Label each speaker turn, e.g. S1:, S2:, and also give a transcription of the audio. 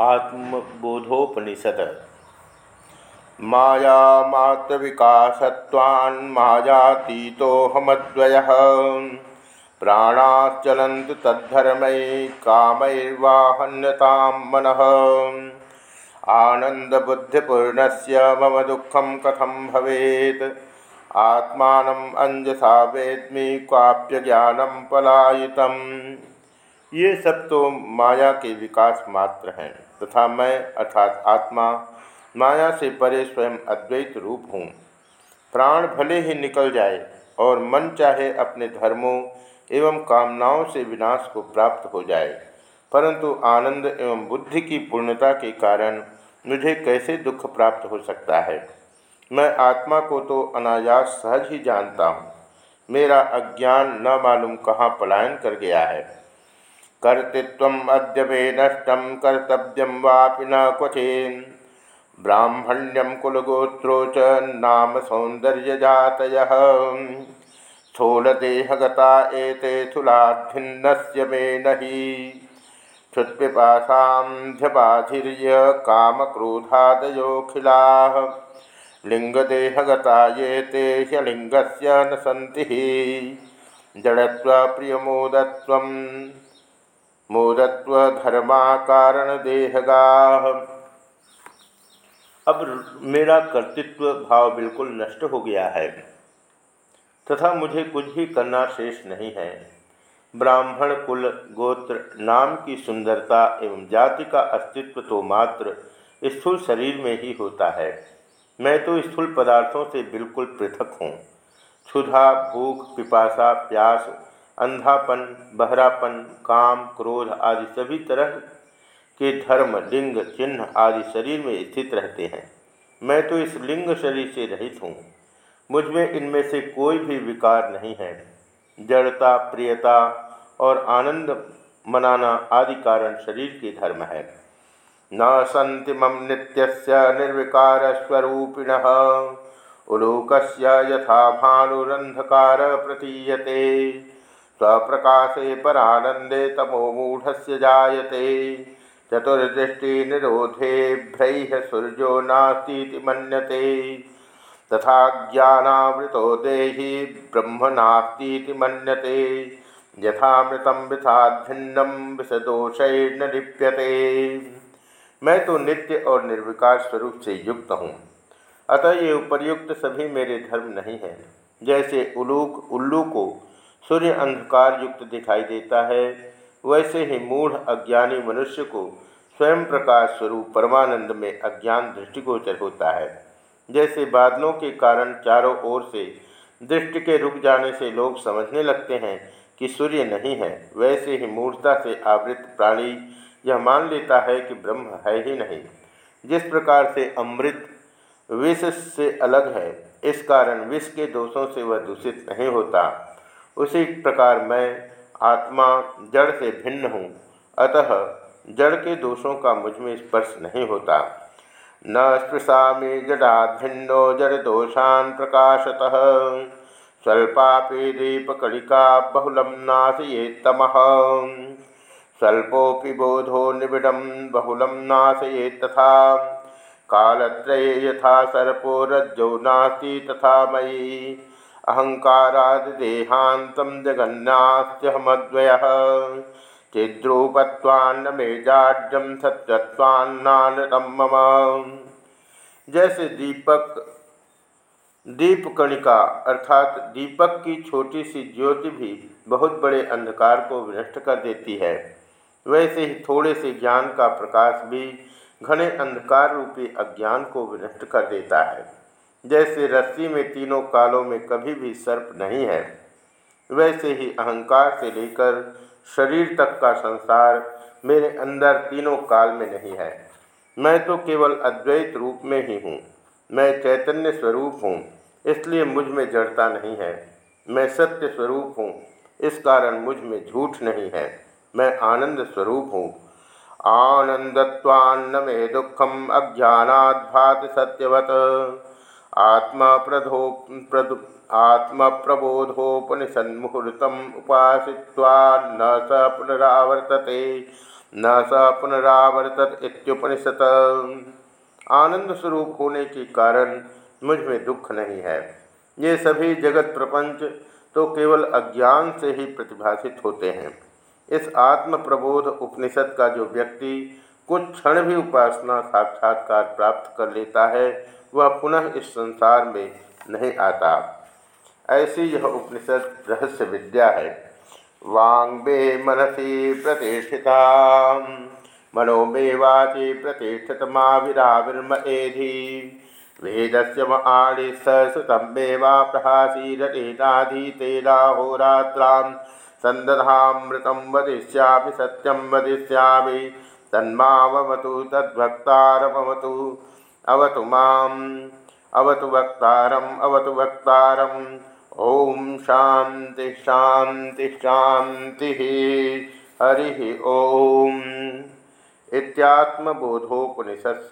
S1: आत्मबोधोपनिषद। मायामात्रविकासत्वान्मायातीतोऽहमद्वयः प्राणाश्चलन्त तद्धर्मै कामैर्वाहन्यतां मनः। आनन्दबुद्धिपूर्णस्य मम दुःखं कथं भवेत्? आत्मानम् अंजसा वेद्मि क्वाप्य ज्ञानम पलायितम। ये सब तो माया के विकास मात्र हैं, तथा मैं अर्थात आत्मा, माया से परे स्वयं अद्वैत रूप हूँ। प्राण भले ही निकल जाए और मन चाहे अपने धर्मों एवं कामनाओं से विनाश को प्राप्त हो जाए, परंतु आनंद एवं बुद्धि की पूर्णता के कारण मुझे कैसे दुख प्राप्त हो सकता है? मैं आत्मा को तो अनायास सहज ही जानता हूँ। मेरा अज्ञान न मालूम कहाँ पलायन कर गया है। कर्तृत्व अद्य वे नष्टम कर्तव्यम वापि न क्वचे ब्राह्मण्यम कुलगोत्रो च सौंदर्य जात स्थूलदेहगता एते स्थूलाभिन्नस्य मे नहि। क्षुत्पिपासाध्य कामक्रोधादयोखिलाः लिंगदेहगता ये ते ह्यलिङ्गस्य न सन्ति। जडत्वप्रियमोदत्वम् मोदत्व धर्मा कारण देहगा अब मेरा कर्तृत्व भाव बिल्कुल नष्ट हो गया है, तथा मुझे कुछ भी करना शेष नहीं है। ब्राह्मण कुल गोत्र नाम की सुंदरता एवं जाति का अस्तित्व तो मात्र स्थूल शरीर में ही होता है। मैं तो स्थूल पदार्थों से बिल्कुल पृथक हूँ। क्षुधा, भूख, पिपासा, प्यास अंधापन, बहरापन, काम, क्रोध आदि सभी तरह के धर्म, लिंग, चिन्ह आदि शरीर में स्थित रहते हैं। मैं तो इस लिंग शरीर से रहित हूँ। मुझमें इनमें से कोई भी विकार नहीं है। जड़ता, प्रियता और आनंद मनाना आदि कारण शरीर के धर्म है। न सन्ति मम नित्यस्य निर्विकार स्वरूपिण। उलोक यथा भानुरंधकार प्रतीयते। स्वप्रकाशे तमोमूढ़ से जायते। चतुर्दृष्टिनिरोधे भ्रैः सूर्यो नास्ती मन्यते। तथा ज्ञानावृतो देहि ब्रह्म नास्ती मन्यते। यथामृतम वृथाभिन्नम विषदोषैर्न लिप्यते। मैं तो नित्य और निर्विकार स्वरूप से युक्त हूँ। अतः ये उपर्युक्त सभी मेरे धर्म नहीं हैं। जैसे उलूक, उल्लू को सूर्य अंधकार युक्त दिखाई देता है। वैसे ही मूढ़ अज्ञानी मनुष्य को स्वयं प्रकाश स्वरूप परमानंद में अज्ञान दृष्टिगोचर होता है। जैसे बादलों के कारण चारों ओर से दृष्टि के रुक जाने से लोग समझने लगते हैं कि सूर्य नहीं है। वैसे ही मूर्ता से आवृत प्राणी यह मान लेता है कि ब्रह्म है ही नहीं। जिस प्रकार से अमृत विष से अलग है, इस कारण विष के दोषों से वह दूषित नहीं होता। उसी प्रकार मैं आत्मा जड़ से भिन्न हूँ। अतः जड़ के दोषों का मुझमें स्पर्श नहीं होता। न स्पृशा जड़ा भिन्नो जड़ दोषान प्रकाशतः। स्वल्पापि दीपकणिका बहुलम नाशये तम स्वल्पोपि बोधो निबिड़म बहुलम नाशये तथा कालत्रये यथा सर्पो रज्जो नास्ति तथा मयि। अहंकारादेहान्तं जगन्नास्त्यहमद्वय चिद्रूपत्वान्न मे जाड्यम मम। जैसे दीपक दीप कणिका अर्थात दीपक की छोटी सी ज्योति भी बहुत बड़े अंधकार को विनष्ट कर देती है। वैसे ही थोड़े से ज्ञान का प्रकाश भी घने अंधकार रूपी अज्ञान को विनष्ट कर देता है। जैसे रस्सी में तीनों कालों में कभी भी सर्प नहीं है। वैसे ही अहंकार से लेकर शरीर तक का संसार मेरे अंदर तीनों काल में नहीं है। मैं तो केवल अद्वैत रूप में ही हूँ। मैं चैतन्य स्वरूप हूँ, इसलिए मुझमें जड़ता नहीं है। मैं सत्य स्वरूप हूँ, इस कारण मुझमें झूठ नहीं है। मैं आनंद स्वरूप हूँ। आनंदत्वान्न में दुखम अज्ञात सत्यवत। आत्मा प्रधो प्रदु आत्म प्रबोधोपनिषन्मुहूर्तम उपासित्वा न स पुनरावर्तते, न स पुनरावर्तत इत्युपनिषद आनंद स्वरूप होने के कारण मुझमें दुख नहीं है। ये सभी जगत प्रपंच तो केवल अज्ञान से ही प्रतिभाषित होते हैं। इस आत्म प्रबोध उपनिषद का जो व्यक्ति कुछ क्षण भी उपासना साक्षात्कार प्राप्त कर लेता है, वह पुनः इस संसार में नहीं आता। ऐसी यह उपनिषद रहस्य विद्या है। वांगे मनसी प्रतिष्ठिता मनो मे वाची प्रतिष्ठित माविराविर्म एधि। वेदस्य म आणि ससुतं मे वा प्रहासीरटेनाधीतेनाहोरात्रां सन्दधामृतं वदिष्यामि, सत्यं वदिष्यामि। तन्मावतु तद्भक्तारमवतु अवतु माम् अवतु वक्तारम् अवतु वक्तारम् ॐ शान्ति शान्ति, शान्तिः। हरिः ॐ इत्यात्मबोधोपनिषत्